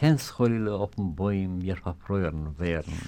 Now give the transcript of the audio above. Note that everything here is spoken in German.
Kännscholle auf den Bäumen wir verfreuen werden.